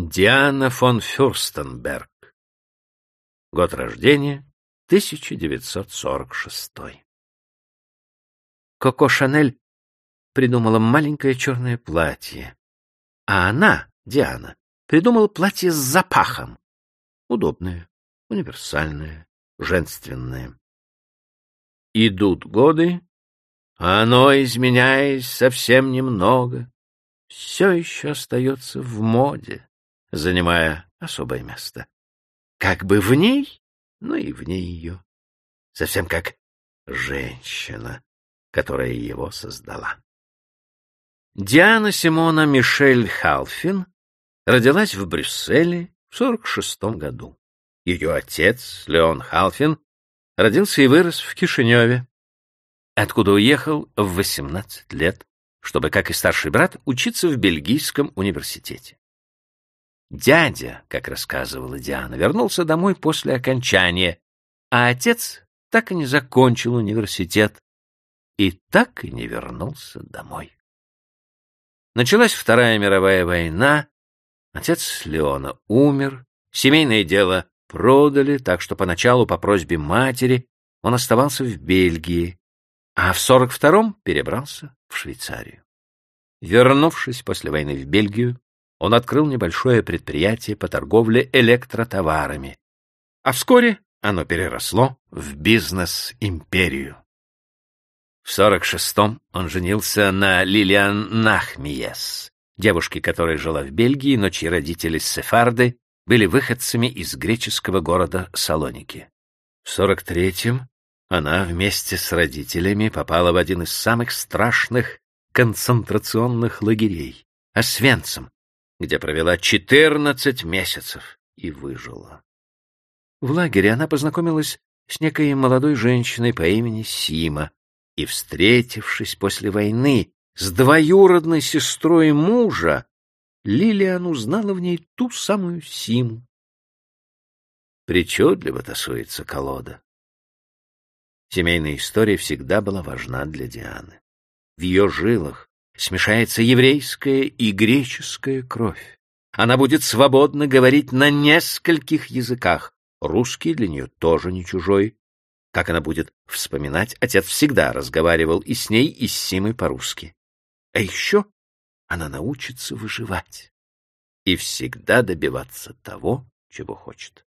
Диана фон Фюрстенберг. Год рождения 1946. Коко Шанель придумала маленькое черное платье, а она, Диана, придумала платье с запахом. Удобное, универсальное, женственное. Идут годы, а оно, изменяясь совсем немного, все еще остается в моде занимая особое место. Как бы в ней, но и вне ее. Совсем как женщина, которая его создала. Диана Симона Мишель Халфин родилась в Брюсселе в 46 году. Ее отец, Леон Халфин, родился и вырос в Кишиневе, откуда уехал в 18 лет, чтобы, как и старший брат, учиться в Бельгийском университете. Дядя, как рассказывала Диана, вернулся домой после окончания, а отец так и не закончил университет и так и не вернулся домой. Началась Вторая мировая война, отец Леона умер, семейное дело продали, так что поначалу по просьбе матери он оставался в Бельгии, а в 42-м перебрался в Швейцарию. Вернувшись после войны в Бельгию, он открыл небольшое предприятие по торговле электротоварами, а вскоре оно переросло в бизнес-империю. В 46-м он женился на Лилиан Нахмиес, девушке, которая жила в Бельгии, но чьи родители сефарды были выходцами из греческого города Салоники. В 43-м она вместе с родителями попала в один из самых страшных концентрационных лагерей — Освенцим, где провела 14 месяцев и выжила. В лагере она познакомилась с некой молодой женщиной по имени Сима и, встретившись после войны с двоюродной сестрой мужа, Лилиан узнала в ней ту самую Симу. Причудливо тасуется колода. Семейная история всегда была важна для Дианы. В ее жилах смешается еврейская и греческая кровь. Она будет свободно говорить на нескольких языках. Русский для нее тоже не чужой. Как она будет вспоминать, отец всегда разговаривал и с ней, и с Симой по-русски. А еще она научится выживать и всегда добиваться того, чего хочет.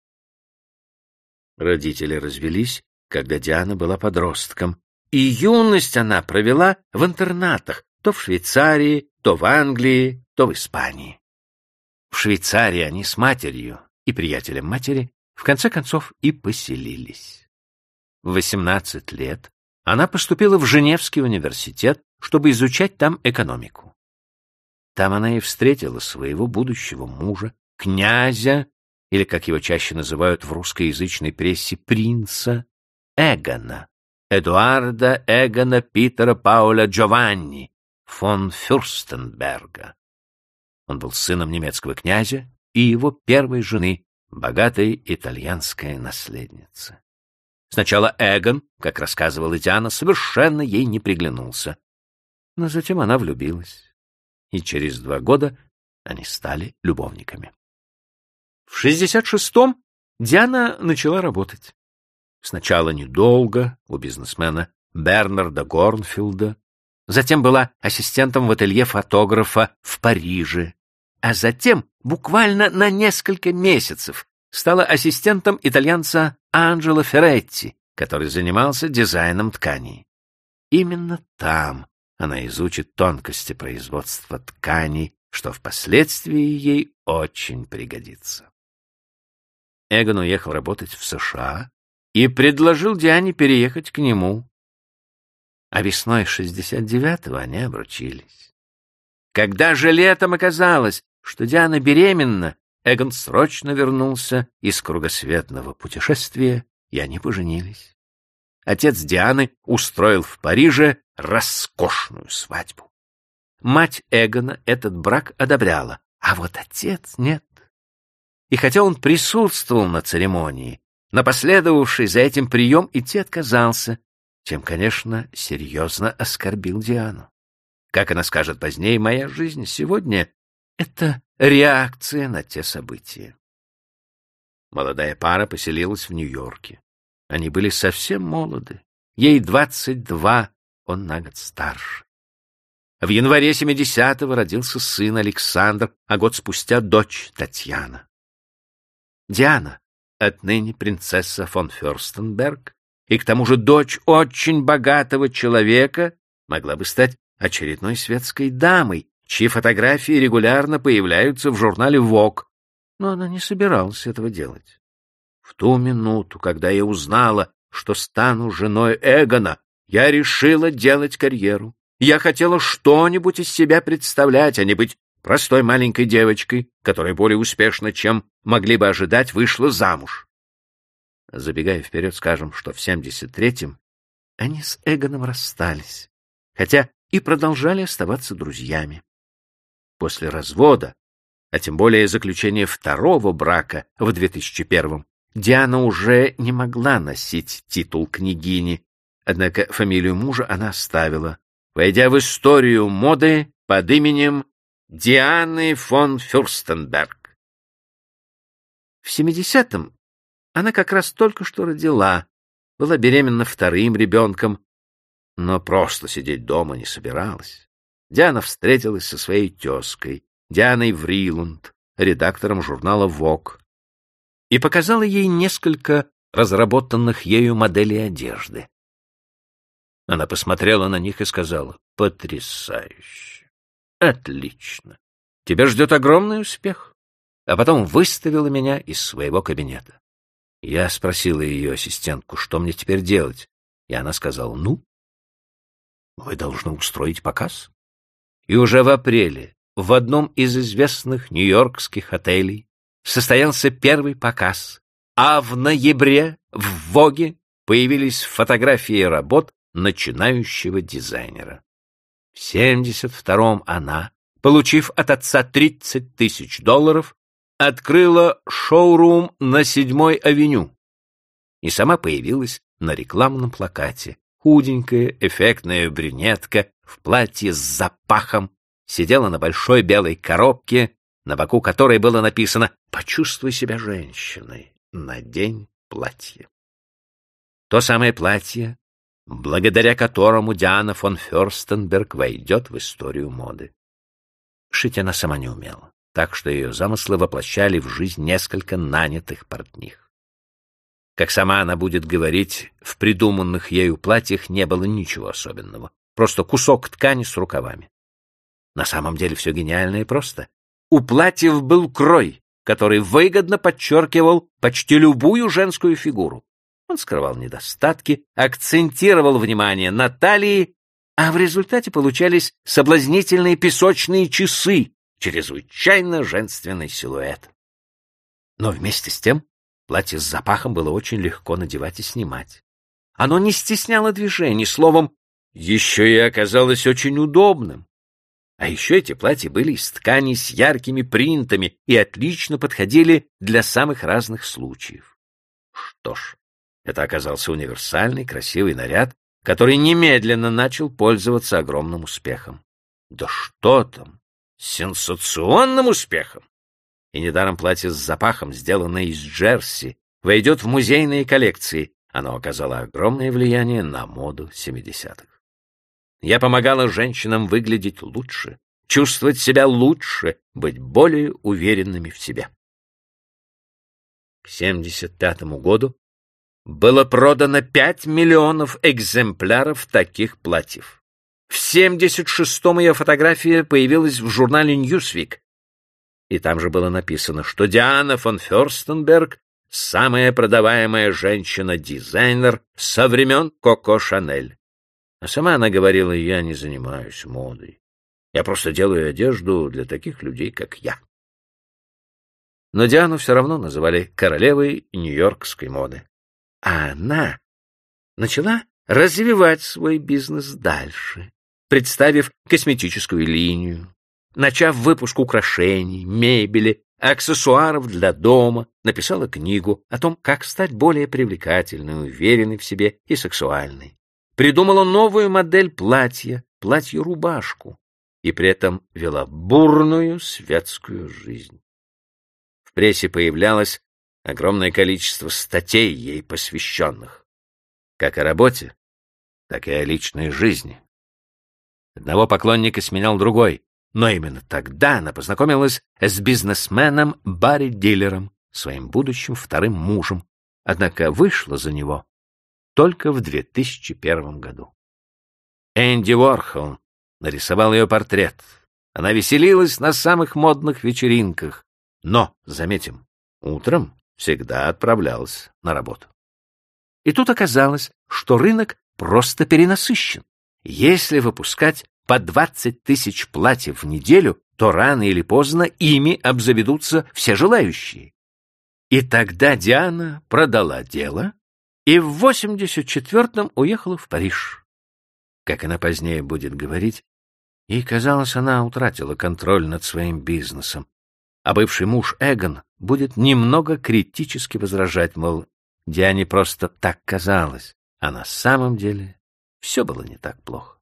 Родители развелись, когда Диана была подростком, и юность она провела в интернатах, то в Швейцарии, то в Англии, то в Испании. В Швейцарии они с матерью и приятелем матери в конце концов и поселились. В 18 лет она поступила в Женевский университет, чтобы изучать там экономику. Там она и встретила своего будущего мужа, князя, или, как его чаще называют в русскоязычной прессе, принца Эгона, Эдуарда Эгона Питера Пауля Джованни, фон Фюрстенберга. Он был сыном немецкого князя и его первой жены, богатой итальянской наследницы. Сначала Эгон, как рассказывала Диана, совершенно ей не приглянулся. Но затем она влюбилась, и через два года они стали любовниками. В 66-м Диана начала работать. Сначала недолго у бизнесмена Бернарда Горнфилда, затем была ассистентом в ателье фотографа в Париже, а затем буквально на несколько месяцев стала ассистентом итальянца Анджело Ферретти, который занимался дизайном тканей. Именно там она изучит тонкости производства тканей, что впоследствии ей очень пригодится. Эгон уехал работать в США и предложил Диане переехать к нему, а весной 69-го они обручились. Когда же летом оказалось, что Диана беременна, Эгон срочно вернулся из кругосветного путешествия, и они поженились. Отец Дианы устроил в Париже роскошную свадьбу. Мать Эгона этот брак одобряла, а вот отец нет. И хотя он присутствовал на церемонии, на последовавший за этим прием идти отказался, чем, конечно, серьезно оскорбил Диану. Как она скажет позднее, моя жизнь сегодня Это реакция на те события. Молодая пара поселилась в Нью-Йорке. Они были совсем молоды. Ей двадцать два, он на год старше. В январе 70-го родился сын Александр, а год спустя дочь Татьяна. Диана, отныне принцесса фон Ферстенберг, и к тому же дочь очень богатого человека, могла бы стать очередной светской дамой, чьи фотографии регулярно появляются в журнале Vogue, но она не собиралась этого делать. В ту минуту, когда я узнала, что стану женой Эгона, я решила делать карьеру. Я хотела что-нибудь из себя представлять, а не быть простой маленькой девочкой, которая более успешно, чем могли бы ожидать, вышла замуж. Забегая вперед, скажем, что в 73-м они с Эгоном расстались, хотя и продолжали оставаться друзьями. После развода, а тем более заключения второго брака в 2001-м, Диана уже не могла носить титул княгини, однако фамилию мужа она оставила, войдя в историю моды под именем Дианы фон Фюрстенберг. В 70-м она как раз только что родила, была беременна вторым ребенком, но просто сидеть дома не собиралась. Диана встретилась со своей тезкой, Дианой Вриланд, редактором журнала «Вок», и показала ей несколько разработанных ею моделей одежды. Она посмотрела на них и сказала, «Потрясающе! Отлично! Тебя ждет огромный успех!» А потом выставила меня из своего кабинета. Я спросила ее ассистентку, что мне теперь делать, и она сказала, «Ну, вы должны устроить показ». И уже в апреле в одном из известных нью-йоркских отелей состоялся первый показ, а в ноябре в Воге появились фотографии работ начинающего дизайнера. В 72-м она, получив от отца 30 тысяч долларов, открыла шоурум на Седьмой авеню и сама появилась на рекламном плакате. Худенькая, эффектная брюнетка в платье с запахом сидела на большой белой коробке, на боку которой было написано «Почувствуй себя женщиной, надень платье». То самое платье, благодаря которому Диана фон Ферстенберг войдет в историю моды. Шить она сама не умела, так что ее замыслы воплощали в жизнь несколько нанятых портних. Как сама она будет говорить, в придуманных ею платьях не было ничего особенного, просто кусок ткани с рукавами. На самом деле все гениально и просто. У платьев был крой, который выгодно подчеркивал почти любую женскую фигуру. Он скрывал недостатки, акцентировал внимание на талии, а в результате получались соблазнительные песочные часы, чрезвычайно женственный силуэт. Но вместе с тем платье с запахом было очень легко надевать и снимать. Оно не стесняло движений, словом, еще и оказалось очень удобным. А еще эти платья были из ткани с яркими принтами и отлично подходили для самых разных случаев. Что ж, это оказался универсальный, красивый наряд, который немедленно начал пользоваться огромным успехом. Да что там! Сенсационным успехом! И недаром платье с запахом, сделанное из джерси, войдет в музейные коллекции. Оно оказало огромное влияние на моду 70-х. Я помогала женщинам выглядеть лучше, чувствовать себя лучше, быть более уверенными в себе. К 75 году было продано 5 миллионов экземпляров таких платьев. В 76-м ее фотография появилась в журнале Newsweek, и там же было написано, что Диана фон Ферстенберг — самая продаваемая женщина-дизайнер со времен Коко Шанель. А сама она говорила, я не занимаюсь модой. Я просто делаю одежду для таких людей, как я. Но Диану все равно называли королевой нью-йоркской моды. А она начала развивать свой бизнес дальше, представив косметическую линию, начав выпуск украшений, мебели, аксессуаров для дома, написала книгу о том, как стать более привлекательной, уверенной в себе и сексуальной придумала новую модель платья, платье-рубашку. и при этом вела бурную светскую жизнь. В прессе появлялось огромное количество статей ей посвященных, как о работе, так и о личной жизни. Одного поклонника сменял другой, но именно тогда она познакомилась с бизнесменом Барри Диллером, своим будущим вторым мужем, однако вышла за него только в 2001 году. Энди Уорхол нарисовал ее портрет. Она веселилась на самых модных вечеринках, но, заметим, утром всегда отправлялась на работу. И тут оказалось, что рынок просто перенасыщен. Если выпускать по 20 тысяч платьев в неделю, то рано или поздно ими обзаведутся все желающие. И тогда Диана продала дело и в 84-м уехала в Париж. Как она позднее будет говорить, ей казалось, она утратила контроль над своим бизнесом, а бывший муж Эгон будет немного критически возражать, мол, Диане просто так казалось, а на самом деле все было не так плохо.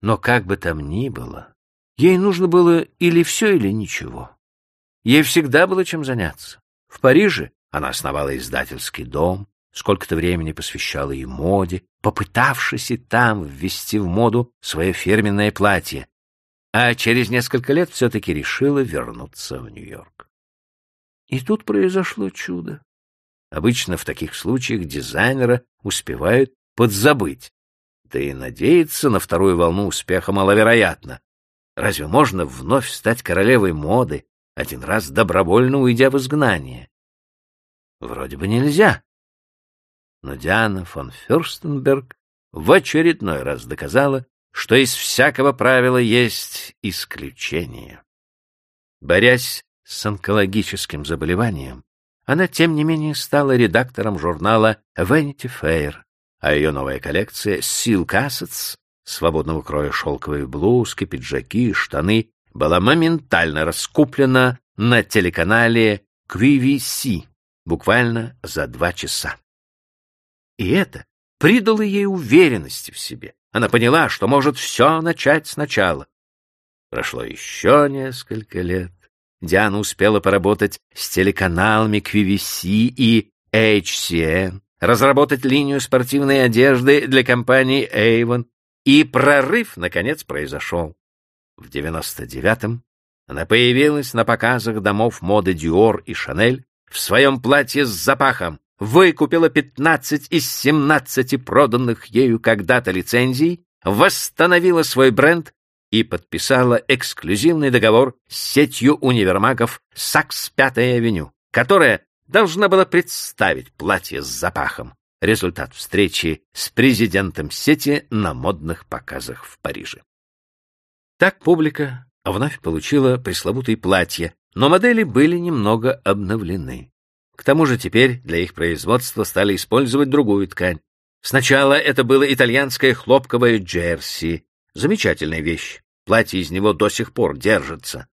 Но как бы там ни было, ей нужно было или все, или ничего. Ей всегда было чем заняться. В Париже она основала издательский дом, сколько-то времени посвящала и моде, попытавшись и там ввести в моду свое фирменное платье, а через несколько лет все-таки решила вернуться в Нью-Йорк. И тут произошло чудо. Обычно в таких случаях дизайнера успевают подзабыть, да и надеяться на вторую волну успеха маловероятно. Разве можно вновь стать королевой моды, один раз добровольно уйдя в изгнание? Вроде бы нельзя. Но Диана фон Фюрстенберг в очередной раз доказала, что из всякого правила есть исключение. Борясь с онкологическим заболеванием, она, тем не менее, стала редактором журнала Vanity Fair, а ее новая коллекция Silk Assets, свободного кроя шелковые блузки, пиджаки, штаны, была моментально раскуплена на телеканале QVC буквально за два часа. И это придало ей уверенности в себе. Она поняла, что может все начать сначала. Прошло еще несколько лет. Диана успела поработать с телеканалами QVC и HCN, разработать линию спортивной одежды для компании Avon, и прорыв, наконец, произошел. В 99-м она появилась на показах домов моды Dior и Chanel в своем платье с запахом, выкупила 15 из 17 проданных ею когда-то лицензий, восстановила свой бренд и подписала эксклюзивный договор с сетью универмагов «Сакс Пятая авеню», которая должна была представить платье с запахом. Результат встречи с президентом сети на модных показах в Париже. Так публика вновь получила пресловутые платья, но модели были немного обновлены. К тому же теперь для их производства стали использовать другую ткань. Сначала это было итальянское хлопковое джерси, замечательная вещь, платье из него до сих пор держится.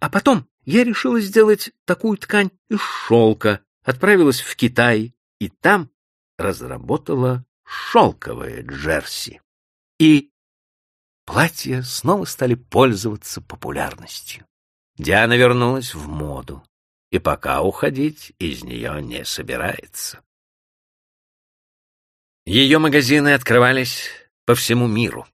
А потом я решила сделать такую ткань из шелка, отправилась в Китай и там разработала шелковое джерси. И платья снова стали пользоваться популярностью. Диана вернулась в моду, и пока уходить из нее не собирается. Ее магазины открывались по всему миру.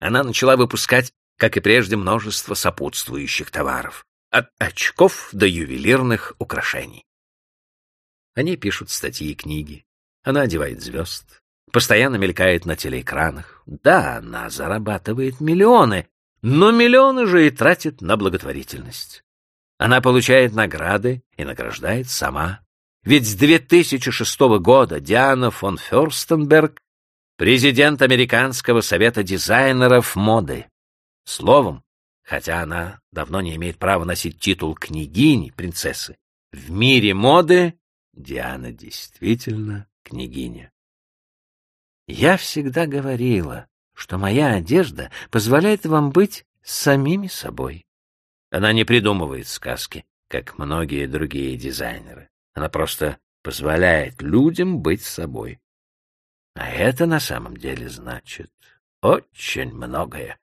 Она начала выпускать, как и прежде, множество сопутствующих товаров, от очков до ювелирных украшений. Они пишут статьи и книги. Она одевает звезд, постоянно мелькает на телеэкранах. Да, она зарабатывает миллионы, но миллионы же и тратит на благотворительность. Она получает награды и награждает сама. Ведь с 2006 года Диана фон Ферстенберг — президент Американского совета дизайнеров моды. Словом, хотя она давно не имеет права носить титул княгини, принцессы, в мире моды Диана действительно княгиня. Я всегда говорила, что моя одежда позволяет вам быть самими собой. Она не придумывает сказки, как многие другие дизайнеры. Она просто позволяет людям быть собой. А это на самом деле значит очень многое.